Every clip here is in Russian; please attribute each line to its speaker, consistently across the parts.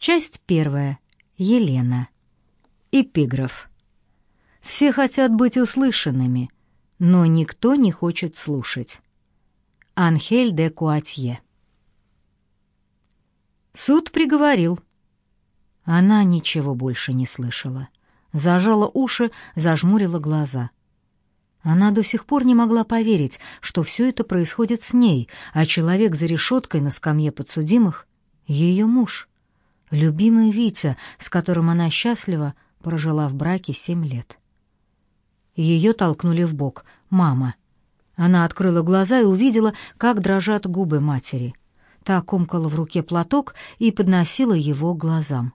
Speaker 1: Часть первая. Елена. Эпиграф. Все хотят быть услышанными, но никто не хочет слушать. Анхель де Куатье. Суд приговорил. Она ничего больше не слышала. Зажала уши, зажмурила глаза. Она до сих пор не могла поверить, что все это происходит с ней, а человек за решеткой на скамье подсудимых — ее муж, любимый Витя, с которым она счастлива прожила в браке семь лет. Ее толкнули в бок. «Мама». Она открыла глаза и увидела, как дрожат губы матери. Та комкала в руке платок и подносила его глазам.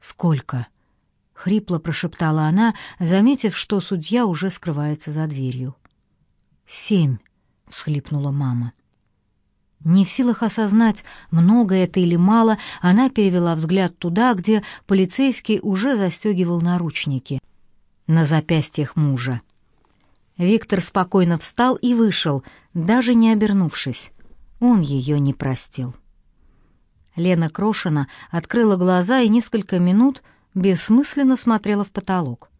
Speaker 1: «Сколько?» — хрипло прошептала она, заметив, что судья уже скрывается за дверью. «Семь», — всхлипнула мама. Не в силах осознать, много это или мало, она перевела взгляд туда, где полицейский уже застегивал наручники на запястьях мужа. Виктор спокойно встал и вышел, даже не обернувшись. Он ее не простил. Лена Крошина открыла глаза и несколько минут бессмысленно смотрела в потолок.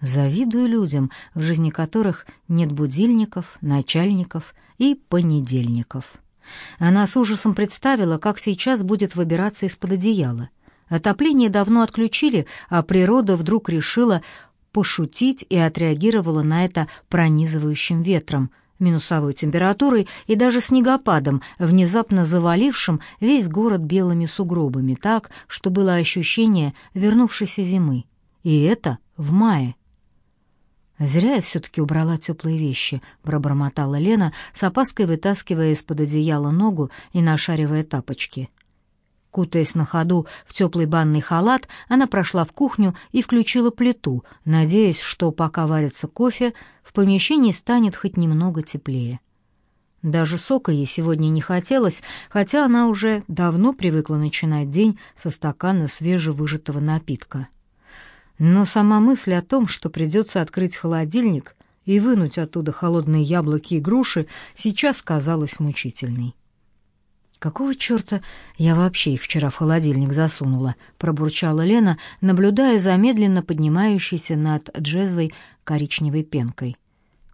Speaker 1: Завидую людям, в жизни которых нет будильников, начальников и понедельников. Она с ужасом представила, как сейчас будет выбираться из-под одеяла. Отопление давно отключили, а природа вдруг решила пошутить и отреагировала на это пронизывающим ветром, минусовой температурой и даже снегопадом, внезапно завалившим весь город белыми сугробами так, что было ощущение вернувшейся зимы. И это в мае. «Зря я все-таки убрала теплые вещи», — пробормотала Лена, с опаской вытаскивая из-под одеяла ногу и нашаривая тапочки. Кутаясь на ходу в теплый банный халат, она прошла в кухню и включила плиту, надеясь, что пока варится кофе, в помещении станет хоть немного теплее. Даже сока ей сегодня не хотелось, хотя она уже давно привыкла начинать день со стакана свежевыжатого напитка. Но сама мысль о том, что придется открыть холодильник и вынуть оттуда холодные яблоки и груши, сейчас казалась мучительной. «Какого черта я вообще их вчера в холодильник засунула?» — пробурчала Лена, наблюдая за медленно поднимающейся над джезвой коричневой пенкой.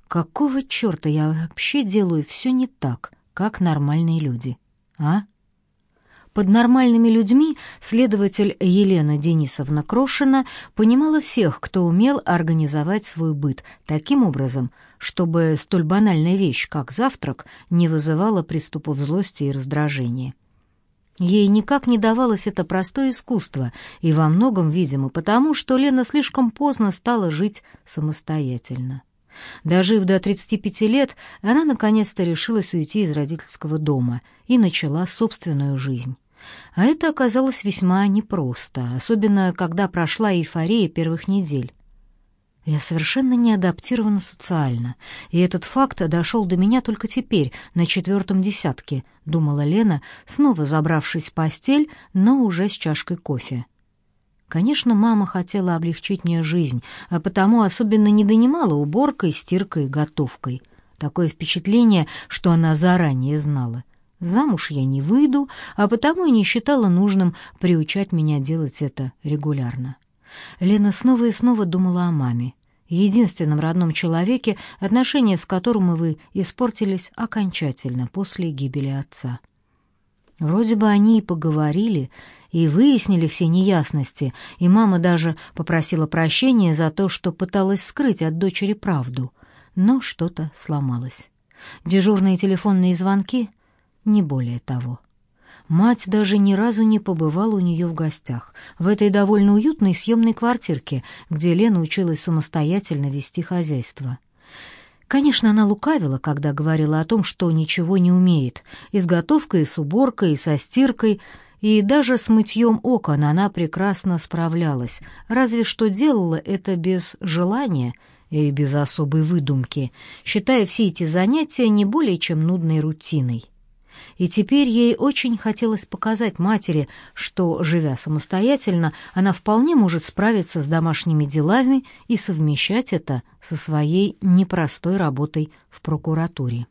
Speaker 1: «Какого черта я вообще делаю все не так, как нормальные люди, а?» Под нормальными людьми следователь Елена Денисовна Крошина понимала всех, кто умел организовать свой быт таким образом, чтобы столь банальная вещь, как завтрак, не вызывала приступов злости и раздражения. Ей никак не давалось это простое искусство, и во многом, видимо, потому, что Лена слишком поздно стала жить самостоятельно. Дожив до 35 лет, она наконец-то решилась уйти из родительского дома и начала собственную жизнь. А это оказалось весьма непросто, особенно когда прошла эйфория первых недель. Я совершенно не адаптирована социально, и этот факт дошел до меня только теперь, на четвертом десятке, думала Лена, снова забравшись в постель, но уже с чашкой кофе. Конечно, мама хотела облегчить мне жизнь, а потому особенно не донимала уборкой, стиркой, готовкой. Такое впечатление, что она заранее знала — Замуж я не выйду, а потому и не считала нужным приучать меня делать это регулярно. Лена снова и снова думала о маме, единственном родном человеке, отношения с которым вы испортились окончательно после гибели отца. Вроде бы они и поговорили, и выяснили все неясности, и мама даже попросила прощения за то, что пыталась скрыть от дочери правду, но что-то сломалось. Дежурные телефонные звонки — не более того. Мать даже ни разу не побывала у нее в гостях, в этой довольно уютной съемной квартирке, где Лена училась самостоятельно вести хозяйство. Конечно, она лукавила, когда говорила о том, что ничего не умеет, и с готовкой, и с уборкой, и со стиркой, и даже с мытьем окон она прекрасно справлялась, разве что делала это без желания и без особой выдумки, считая все эти занятия не более чем нудной рутиной и теперь ей очень хотелось показать матери, что, живя самостоятельно, она вполне может справиться с домашними делами и совмещать это со своей непростой работой в прокуратуре.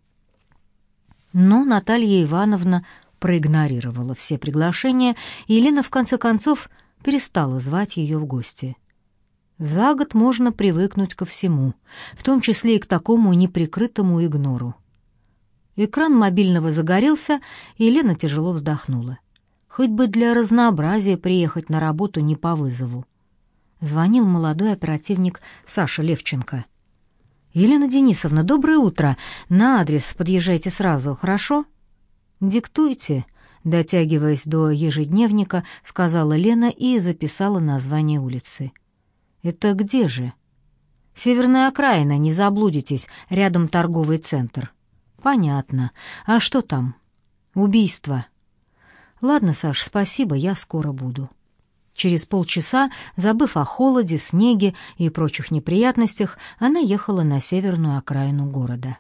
Speaker 1: Но Наталья Ивановна проигнорировала все приглашения, и Елена в конце концов перестала звать ее в гости. За год можно привыкнуть ко всему, в том числе и к такому неприкрытому игнору. Экран мобильного загорелся, и Елена тяжело вздохнула. Хоть бы для разнообразия приехать на работу не по вызову. Звонил молодой оперативник Саша Левченко. «Елена Денисовна, доброе утро. На адрес подъезжайте сразу, хорошо?» «Диктуйте», — дотягиваясь до ежедневника, сказала Лена и записала название улицы. «Это где же?» «Северная окраина, не заблудитесь, рядом торговый центр». «Понятно. А что там?» «Убийство». «Ладно, Саш, спасибо, я скоро буду». Через полчаса, забыв о холоде, снеге и прочих неприятностях, она ехала на северную окраину города.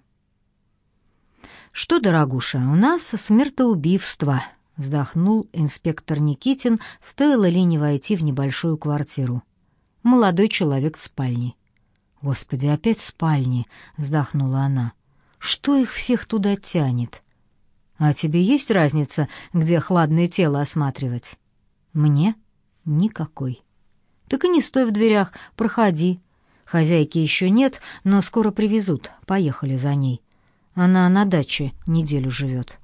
Speaker 1: «Что, дорогуша, у нас смертоубийство», — вздохнул инспектор Никитин, стоило ли не войти в небольшую квартиру. Молодой человек в спальне. «Господи, опять в спальне», — вздохнула она. «Что их всех туда тянет?» «А тебе есть разница, где хладное тело осматривать?» «Мне?» «Никакой». «Так и не стой в дверях, проходи». Хозяйки еще нет, но скоро привезут. Поехали за ней. Она на даче неделю живет.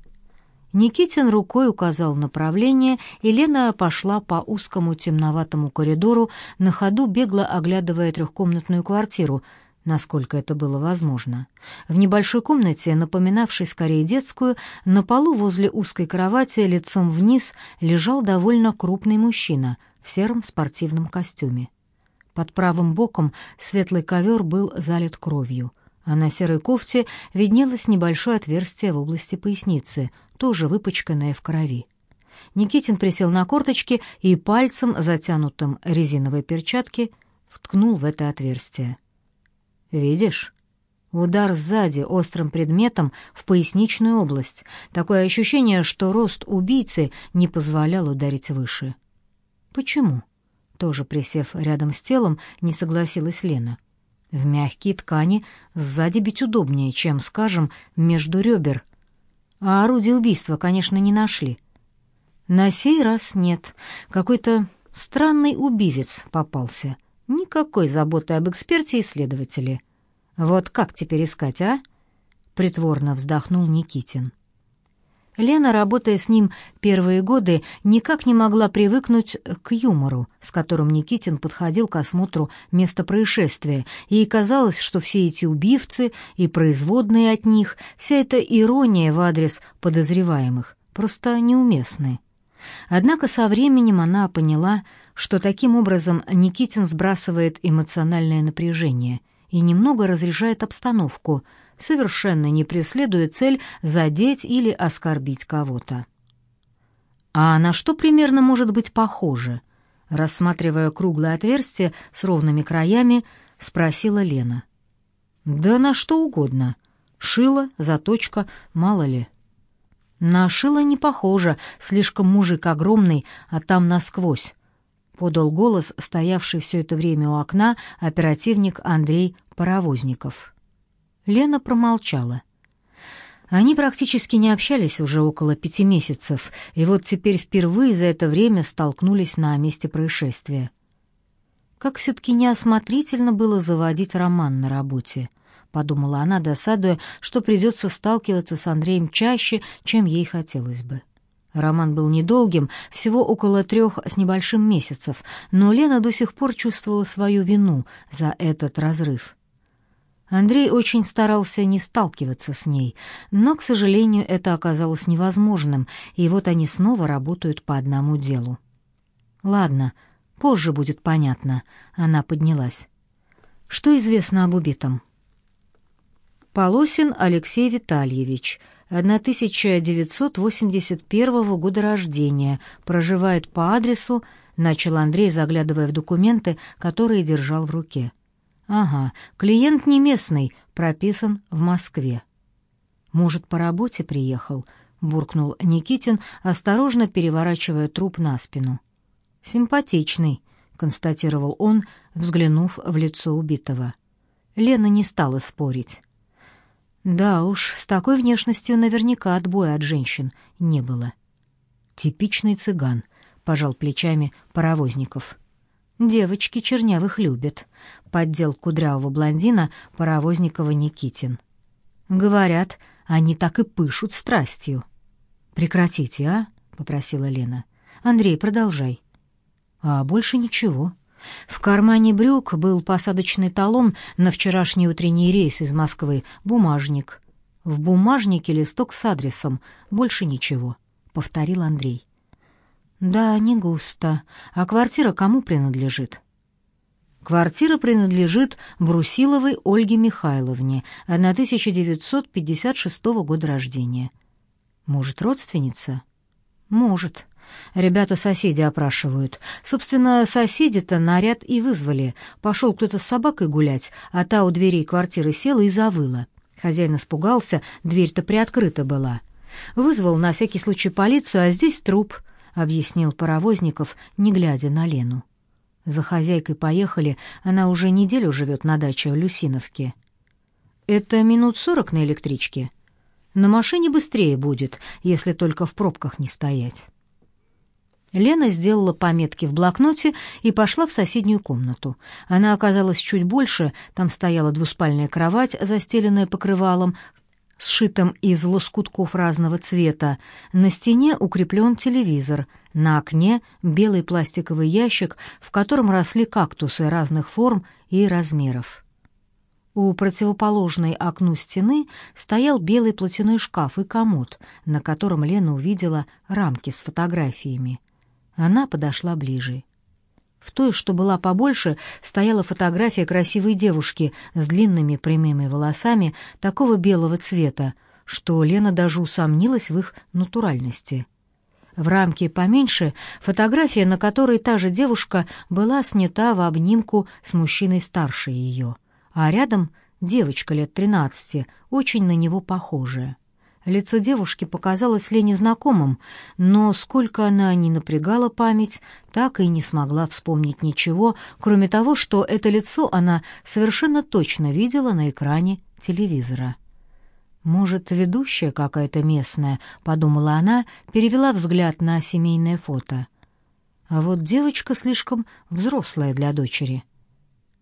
Speaker 1: Никитин рукой указал направление, и Лена пошла по узкому темноватому коридору, на ходу бегло оглядывая трехкомнатную квартиру, насколько это было возможно. В небольшой комнате, напоминавшей скорее детскую, на полу возле узкой кровати лицом вниз лежал довольно крупный мужчина в сером спортивном костюме. Под правым боком светлый ковер был залит кровью а на серой кофте виднелось небольшое отверстие в области поясницы, тоже выпачканное в крови. Никитин присел на корточки и пальцем, затянутым резиновой перчатки, вткнул в это отверстие. «Видишь?» Удар сзади острым предметом в поясничную область. Такое ощущение, что рост убийцы не позволял ударить выше. «Почему?» Тоже присев рядом с телом, не согласилась Лена. В мягкие ткани сзади бить удобнее, чем, скажем, между ребер. А орудие убийства, конечно, не нашли. На сей раз нет. Какой-то странный убивец попался. Никакой заботы об эксперте и следователе. Вот как теперь искать, а? Притворно вздохнул Никитин. Лена, работая с ним первые годы, никак не могла привыкнуть к юмору, с которым Никитин подходил к осмотру места происшествия, ей казалось, что все эти убивцы и производные от них, вся эта ирония в адрес подозреваемых, просто неуместны. Однако со временем она поняла, что таким образом Никитин сбрасывает эмоциональное напряжение и немного разряжает обстановку – совершенно не преследуя цель задеть или оскорбить кого-то. А на что примерно может быть похоже? Рассматривая круглое отверстие с ровными краями, спросила Лена. Да на что угодно. Шило, заточка, мало ли. На шило не похоже, слишком мужик огромный, а там насквозь. Подал голос, стоявший все это время у окна, оперативник Андрей Паровозников. Лена промолчала. Они практически не общались уже около пяти месяцев, и вот теперь впервые за это время столкнулись на месте происшествия. Как все-таки неосмотрительно было заводить роман на работе, подумала она, досадуя, что придется сталкиваться с Андреем чаще, чем ей хотелось бы. Роман был недолгим, всего около трех с небольшим месяцев, но Лена до сих пор чувствовала свою вину за этот разрыв. Андрей очень старался не сталкиваться с ней, но, к сожалению, это оказалось невозможным, и вот они снова работают по одному делу. «Ладно, позже будет понятно», — она поднялась. «Что известно об убитом?» Полосин Алексей Витальевич, 1981 года рождения, проживает по адресу, начал Андрей, заглядывая в документы, которые держал в руке. Ага, клиент не местный, прописан в Москве. Может, по работе приехал, буркнул Никитин, осторожно переворачивая труп на спину. Симпатичный, констатировал он, взглянув в лицо убитого. Лена не стала спорить. Да уж, с такой внешностью наверняка отбоя от женщин не было. Типичный цыган, пожал плечами паровозников. Девочки чернявых любят, поддел кудрявого блондина паровозникова Никитин. Говорят, они так и пышут страстью. Прекратите, а? попросила Лена. Андрей, продолжай. А больше ничего. В кармане брюк был посадочный талон на вчерашний утренний рейс из Москвы, бумажник. В бумажнике листок с адресом, больше ничего, повторил Андрей. Да, не густо. А квартира кому принадлежит? Квартира принадлежит Брусиловой Ольге Михайловне, 1956 года рождения. Может, родственница? Может. Ребята соседи опрашивают. Собственно, соседи-то наряд и вызвали. Пошел кто-то с собакой гулять, а та у дверей квартиры села и завыла. Хозяин испугался, дверь-то приоткрыта была. Вызвал на всякий случай полицию, а здесь труп, объяснил Паровозников, не глядя на Лену. За хозяйкой поехали, она уже неделю живет на даче в Люсиновке. Это минут сорок на электричке. На машине быстрее будет, если только в пробках не стоять. Лена сделала пометки в блокноте и пошла в соседнюю комнату. Она оказалась чуть больше, там стояла двуспальная кровать, застеленная покрывалом, сшитым из лоскутков разного цвета. На стене укреплен телевизор, на окне белый пластиковый ящик, в котором росли кактусы разных форм и размеров. У противоположной окну стены стоял белый платяной шкаф и комод, на котором Лена увидела рамки с фотографиями. Она подошла ближе. В той, что была побольше, стояла фотография красивой девушки с длинными прямыми волосами такого белого цвета, что Лена даже усомнилась в их натуральности. В рамке поменьше фотография, на которой та же девушка была снята в обнимку с мужчиной старше ее, а рядом девочка лет тринадцати, очень на него похожая. Лицо девушки показалось Лене знакомым, но сколько она ни напрягала память, так и не смогла вспомнить ничего, кроме того, что это лицо она совершенно точно видела на экране телевизора. «Может, ведущая какая-то местная», — подумала она, перевела взгляд на семейное фото. А вот девочка слишком взрослая для дочери.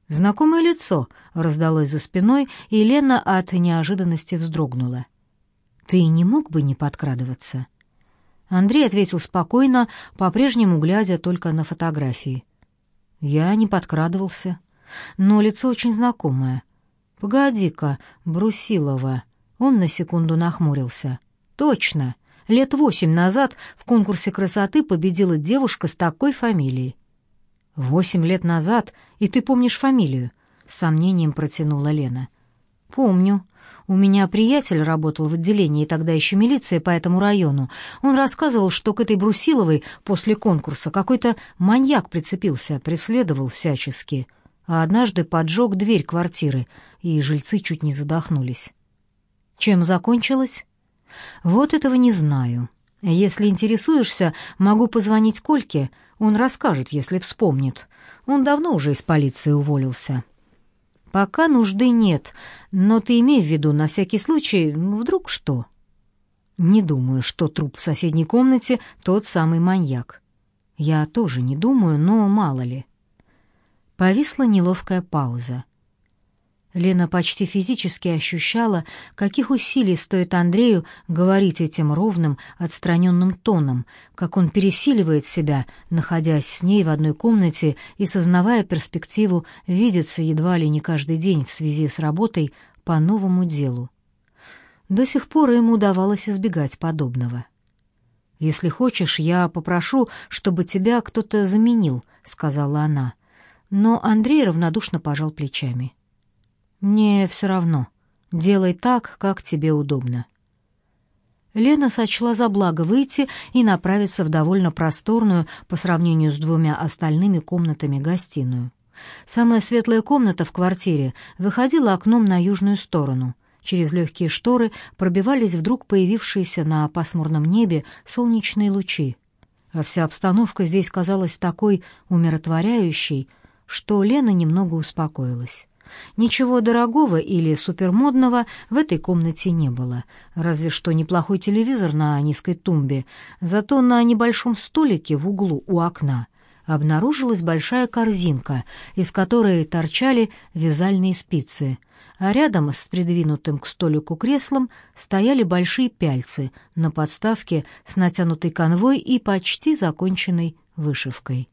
Speaker 1: «Знакомое лицо», — раздалось за спиной, и Лена от неожиданности вздрогнула. Ты не мог бы не подкрадываться?» Андрей ответил спокойно, по-прежнему глядя только на фотографии. «Я не подкрадывался, но лицо очень знакомое. Погоди-ка, Брусилова». Он на секунду нахмурился. «Точно, лет восемь назад в конкурсе красоты победила девушка с такой фамилией». «Восемь лет назад, и ты помнишь фамилию?» — с сомнением протянула Лена. «Помню. У меня приятель работал в отделении тогда еще милиции по этому району. Он рассказывал, что к этой Брусиловой после конкурса какой-то маньяк прицепился, преследовал всячески. А однажды поджег дверь квартиры, и жильцы чуть не задохнулись. Чем закончилось? Вот этого не знаю. Если интересуешься, могу позвонить Кольке, он расскажет, если вспомнит. Он давно уже из полиции уволился. Пока нужды нет, но ты имей в виду на всякий случай, вдруг что? Не думаю, что труп в соседней комнате тот самый маньяк. Я тоже не думаю, но мало ли. Повисла неловкая пауза. Лена почти физически ощущала, каких усилий стоит Андрею говорить этим ровным, отстраненным тоном, как он пересиливает себя, находясь с ней в одной комнате и сознавая перспективу видеться едва ли не каждый день в связи с работой по новому делу. До сих пор ему удавалось избегать подобного. «Если хочешь, я попрошу, чтобы тебя кто-то заменил», — сказала она. Но Андрей равнодушно пожал плечами. «Мне все равно. Делай так, как тебе удобно». Лена сочла за благо выйти и направиться в довольно просторную по сравнению с двумя остальными комнатами гостиную. Самая светлая комната в квартире выходила окном на южную сторону. Через легкие шторы пробивались вдруг появившиеся на пасмурном небе солнечные лучи. А вся обстановка здесь казалась такой умиротворяющей, что Лена немного успокоилась. Ничего дорогого или супермодного в этой комнате не было, разве что неплохой телевизор на низкой тумбе, зато на небольшом столике в углу у окна обнаружилась большая корзинка, из которой торчали вязальные спицы, а рядом с придвинутым к столику креслом стояли большие пяльцы на подставке с натянутой конвой и почти законченной вышивкой.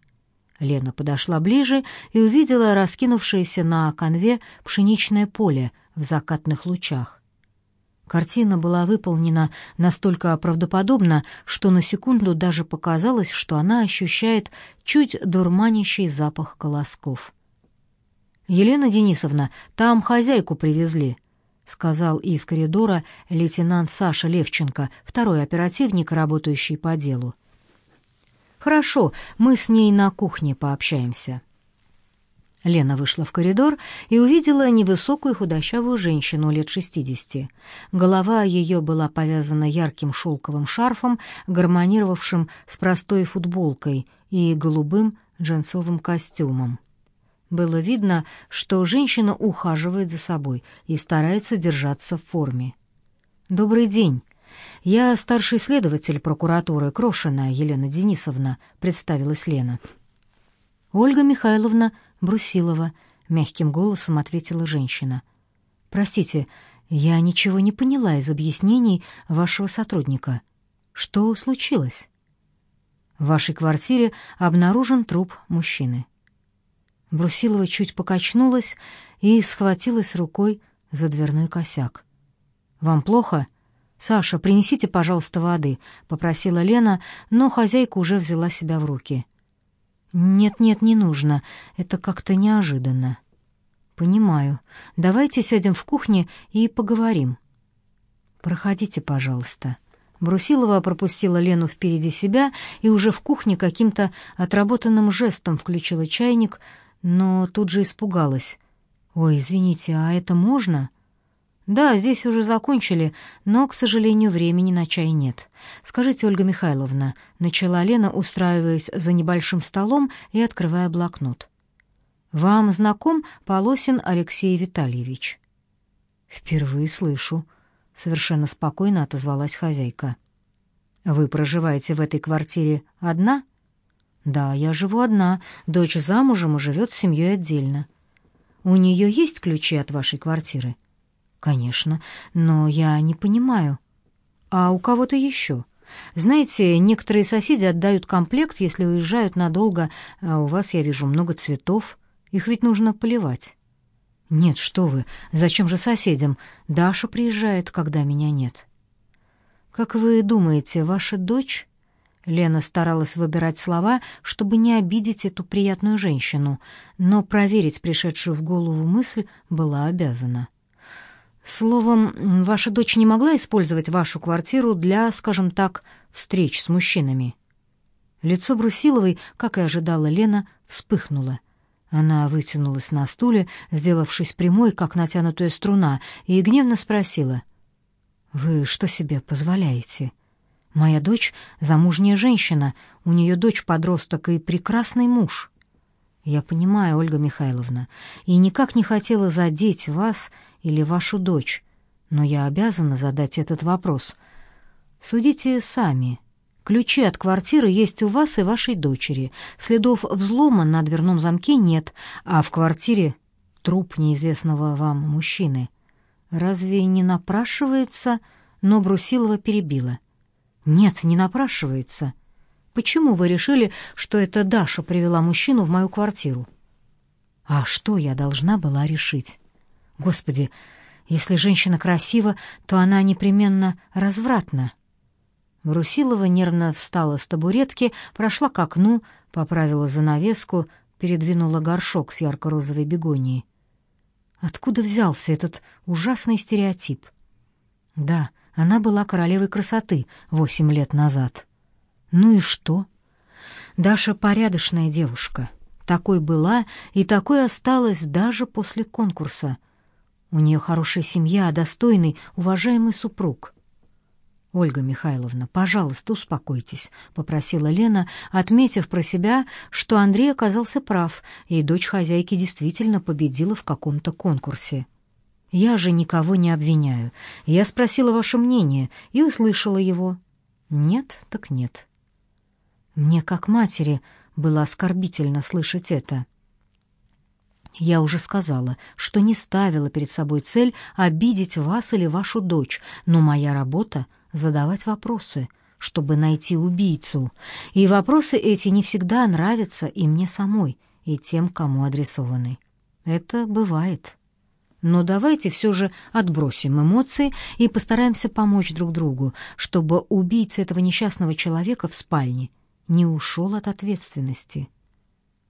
Speaker 1: Лена подошла ближе и увидела раскинувшееся на конве пшеничное поле в закатных лучах. Картина была выполнена настолько правдоподобно, что на секунду даже показалось, что она ощущает чуть дурманящий запах колосков. «Елена Денисовна, там хозяйку привезли», — сказал из коридора лейтенант Саша Левченко, второй оперативник, работающий по делу. «Хорошо, мы с ней на кухне пообщаемся». Лена вышла в коридор и увидела невысокую худощавую женщину лет шестидесяти. Голова ее была повязана ярким шелковым шарфом, гармонировавшим с простой футболкой и голубым джинсовым костюмом. Было видно, что женщина ухаживает за собой и старается держаться в форме. «Добрый день. Я старший следователь прокуратуры Крошина Елена Денисовна», — представилась Лена. «Ольга Михайловна Брусилова», — мягким голосом ответила женщина. «Простите, я ничего не поняла из объяснений вашего сотрудника. Что случилось?» «В вашей квартире обнаружен труп мужчины». Брусилова чуть покачнулась и схватилась рукой за дверной косяк. «Вам плохо?» «Саша, принесите, пожалуйста, воды», — попросила Лена, но хозяйка уже взяла себя в руки. «Нет-нет, не нужно. Это как-то неожиданно». «Понимаю. Давайте сядем в кухне и поговорим». «Проходите, пожалуйста». Брусилова пропустила Лену впереди себя и уже в кухне каким-то отработанным жестом включила чайник, но тут же испугалась. «Ой, извините, а это можно?» «Да, здесь уже закончили, но, к сожалению, времени на чай нет. Скажите, Ольга Михайловна», — начала Лена, устраиваясь за небольшим столом и открывая блокнот. «Вам знаком Полосин Алексей Витальевич?» «Впервые слышу», — совершенно спокойно отозвалась хозяйка. «Вы проживаете в этой квартире одна?» «Да, я живу одна. Дочь замужем и живет с семьей отдельно». «У нее есть ключи от вашей квартиры?» «Конечно, но я не понимаю. А у кого-то еще?» Знаете, некоторые соседи отдают комплект, если уезжают надолго, а у вас, я вижу, много цветов. Их ведь нужно поливать. Нет, что вы, зачем же соседям? Даша приезжает, когда меня нет. Как вы думаете, ваша дочь Лена старалась выбирать слова, чтобы не обидеть эту приятную женщину, но проверить пришедшую в голову мысль была обязана. Словом, ваша дочь не могла использовать вашу квартиру для, скажем так, встреч с мужчинами. Лицо Брусиловой, как и ожидала Лена, вспыхнуло. Она вытянулась на стуле, сделавшись прямой, как натянутая струна, и гневно спросила: "Вы что себе позволяете?" Моя дочь замужняя женщина, у нее дочь подросток и прекрасный муж. Я понимаю, Ольга Михайловна, и никак не хотела задеть вас или вашу дочь, но я обязана задать этот вопрос. Судите сами. Ключи от квартиры есть у вас и вашей дочери. Следов взлома на дверном замке нет, а в квартире труп неизвестного вам мужчины. Разве не напрашивается, но Брусилова перебила. Нет, не напрашивается. Почему вы решили, что это Даша привела мужчину в мою квартиру? А что я должна была решить? Господи, если женщина красива, то она непременно развратна. Брусилова нервно встала с табуретки, прошла к окну, поправила занавеску, передвинула горшок с ярко-розовой бегонией. Откуда взялся этот ужасный стереотип? Да, она была королевой красоты восемь лет назад. Ну и что? Даша порядочная девушка. Такой была и такой осталась даже после конкурса. У нее хорошая семья, достойный, уважаемый супруг. Ольга Михайловна, пожалуйста, успокойтесь, попросила Лена, отметив про себя, что Андрей оказался прав, и дочь хозяйки действительно победила в каком-то конкурсе. Я же никого не обвиняю. Я спросила ваше мнение и услышала его. Нет, так нет. Мне как матери было оскорбительно слышать это. Я уже сказала, что не ставила перед собой цель обидеть вас или вашу дочь, но моя работа — задавать вопросы, чтобы найти убийцу. И вопросы эти не всегда нравятся и мне самой, и тем, кому адресованы. Это бывает. Но давайте все же отбросим эмоции и постараемся помочь друг другу, чтобы убийца этого несчастного человека в спальне не ушел от ответственности.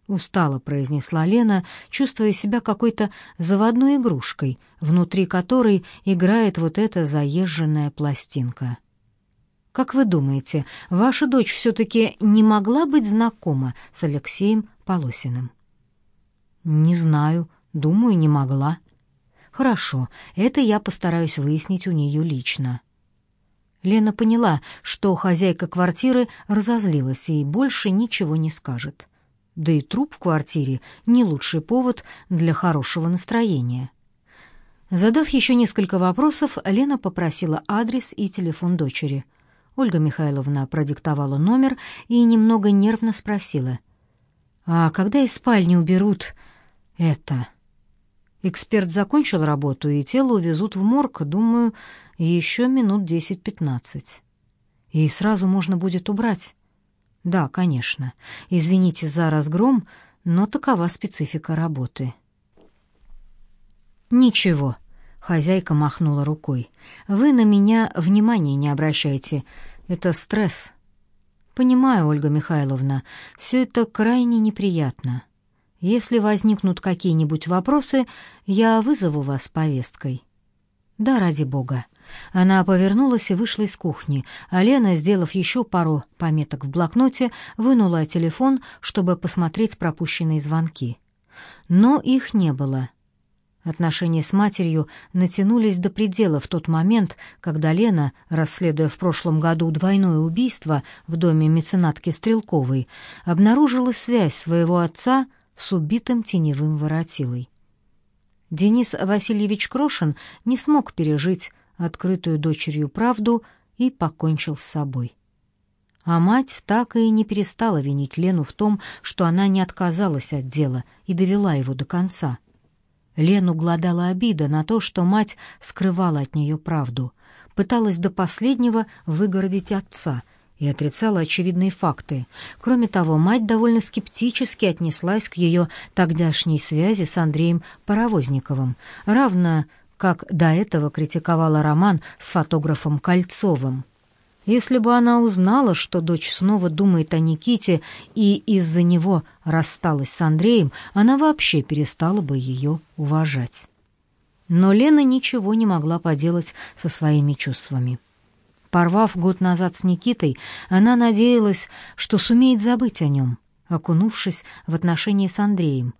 Speaker 1: Устало произнесла Лена, чувствуя себя какой-то заводной игрушкой, внутри которой играет вот эта заезженная пластинка. Как вы думаете, ваша дочь все-таки не могла быть знакома с Алексеем Полосиным? Не знаю, думаю, не могла. Хорошо, это я постараюсь выяснить у нее лично. Лена поняла, что хозяйка квартиры разозлилась и больше ничего не скажет. Да и труп в квартире не лучший повод для хорошего настроения. Задав еще несколько вопросов, Лена попросила адрес и телефон дочери. Ольга Михайловна продиктовала номер и немного нервно спросила: "А когда из спальни уберут это?" Эксперт закончил работу, и тело увезут в морг, думаю, еще минут десять-пятнадцать. И сразу можно будет убрать. Да, конечно. Извините за разгром, но такова специфика работы. Ничего, хозяйка махнула рукой. Вы на меня внимания не обращайте. Это стресс. Понимаю, Ольга Михайловна, все это крайне неприятно. Если возникнут какие-нибудь вопросы, я вызову вас повесткой. Да ради бога. Она повернулась и вышла из кухни, а Лена, сделав еще пару пометок в блокноте, вынула телефон, чтобы посмотреть пропущенные звонки. Но их не было. Отношения с матерью натянулись до предела в тот момент, когда Лена, расследуя в прошлом году двойное убийство в доме меценатки Стрелковой, обнаружила связь своего отца с убитым теневым воротилой. Денис Васильевич Крошин не смог пережить открытую дочерью правду и покончил с собой. А мать так и не перестала винить Лену в том, что она не отказалась от дела и довела его до конца. Лену гладала обида на то, что мать скрывала от нее правду, пыталась до последнего выгородить отца — и отрицала очевидные факты. Кроме того, мать довольно скептически отнеслась к ее тогдашней связи с Андреем Паровозниковым, равно как до этого критиковала роман с фотографом Кольцовым. Если бы она узнала, что дочь снова думает о Никите и из-за него рассталась с Андреем, она вообще перестала бы ее уважать. Но Лена ничего не могла поделать со своими чувствами. Порвав год назад с Никитой, она надеялась, что сумеет забыть о нем, окунувшись в отношения с Андреем.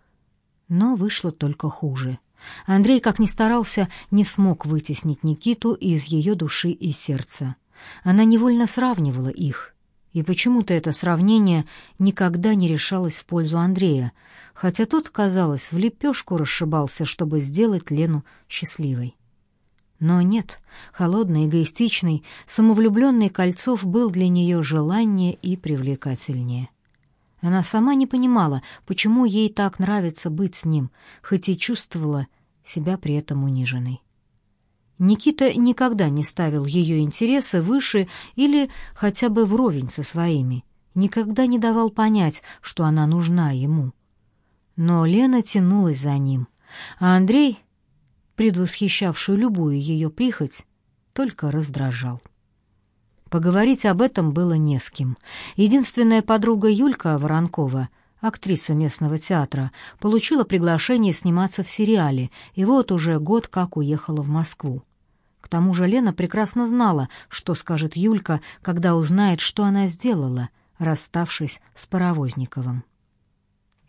Speaker 1: Но вышло только хуже. Андрей, как ни старался, не смог вытеснить Никиту из ее души и сердца. Она невольно сравнивала их, и почему-то это сравнение никогда не решалось в пользу Андрея, хотя тот, казалось, в лепешку расшибался, чтобы сделать Лену счастливой. Но нет, холодный, эгоистичный, самовлюбленный Кольцов был для нее желаннее и привлекательнее. Она сама не понимала, почему ей так нравится быть с ним, хоть и чувствовала себя при этом униженной. Никита никогда не ставил ее интересы выше или хотя бы вровень со своими, никогда не давал понять, что она нужна ему. Но Лена тянулась за ним, а Андрей предвосхищавший любую ее прихоть, только раздражал. Поговорить об этом было не с кем. Единственная подруга Юлька Воронкова, актриса местного театра, получила приглашение сниматься в сериале, и вот уже год как уехала в Москву. К тому же Лена прекрасно знала, что скажет Юлька, когда узнает, что она сделала, расставшись с Паровозниковым.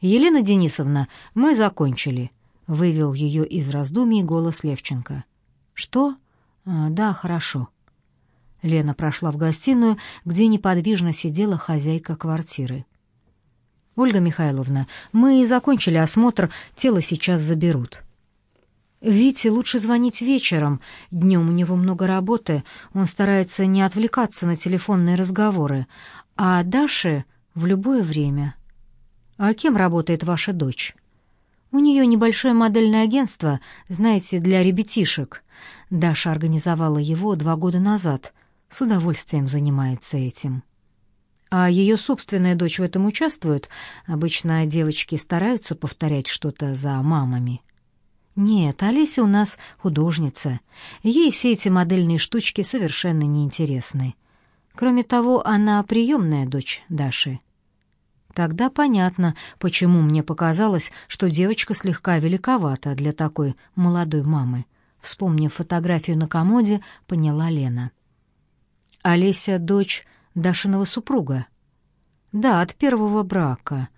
Speaker 1: «Елена Денисовна, мы закончили», вывел ее из раздумий голос Левченко. Что? А, да, хорошо. Лена прошла в гостиную, где неподвижно сидела хозяйка квартиры. «Ольга Михайловна, мы закончили осмотр, тело сейчас заберут». Вите лучше звонить вечером. Днем у него много работы, он старается не отвлекаться на телефонные разговоры. А Даше в любое время. А кем работает ваша дочь? У нее небольшое модельное агентство, знаете, для ребятишек. Даша организовала его два года назад. С удовольствием занимается этим. А ее собственная дочь в этом участвует? Обычно девочки стараются повторять что-то за мамами. Нет, Олеся у нас художница. Ей все эти модельные штучки совершенно неинтересны. Кроме того, она приемная дочь Даши. Тогда понятно, почему мне показалось, что девочка слегка великовата для такой молодой мамы. Вспомнив фотографию на комоде, поняла Лена. Олеся — дочь Дашиного супруга. Да, от первого брака.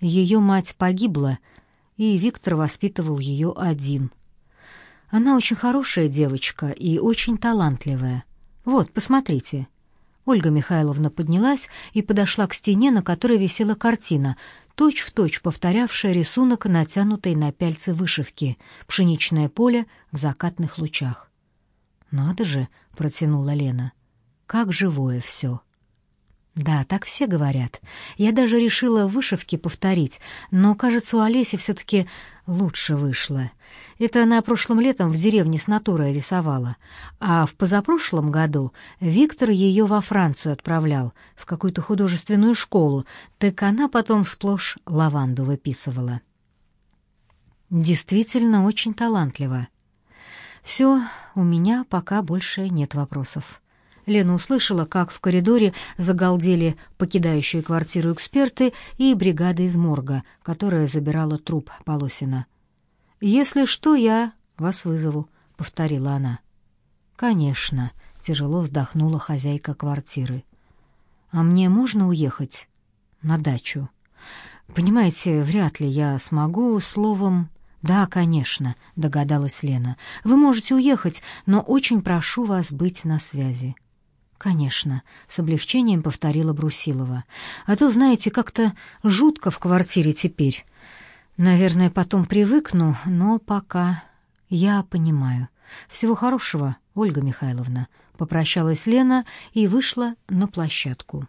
Speaker 1: Ее мать погибла — и Виктор воспитывал ее один. Она очень хорошая девочка и очень талантливая. Вот, посмотрите. Ольга Михайловна поднялась и подошла к стене, на которой висела картина, точь-в-точь точь повторявшая рисунок, натянутой на пяльцы вышивки, пшеничное поле в закатных лучах. «Надо же!» — протянула Лена. «Как живое все!» Да, так все говорят. Я даже решила вышивки повторить, но, кажется, у Олеси все-таки лучше вышло. Это она прошлым летом в деревне с натурой рисовала. А в позапрошлом году Виктор ее во Францию отправлял, в какую-то художественную школу, так она потом сплошь лаванду выписывала. Действительно очень талантливо. Все, у меня пока больше нет вопросов. Лена услышала, как в коридоре загалдели покидающие квартиру эксперты и бригада из морга, которая забирала труп Полосина. «Если что, я вас вызову», — повторила она. «Конечно», — тяжело вздохнула хозяйка квартиры. «А мне можно уехать на дачу?» «Понимаете, вряд ли я смогу словом...» «Да, конечно», — догадалась Лена. «Вы можете уехать, но очень прошу вас быть на связи». «Конечно», — с облегчением повторила Брусилова. «А то, знаете, как-то жутко в квартире теперь. Наверное, потом привыкну, но пока я понимаю. Всего хорошего, Ольга Михайловна», — попрощалась Лена и вышла на площадку.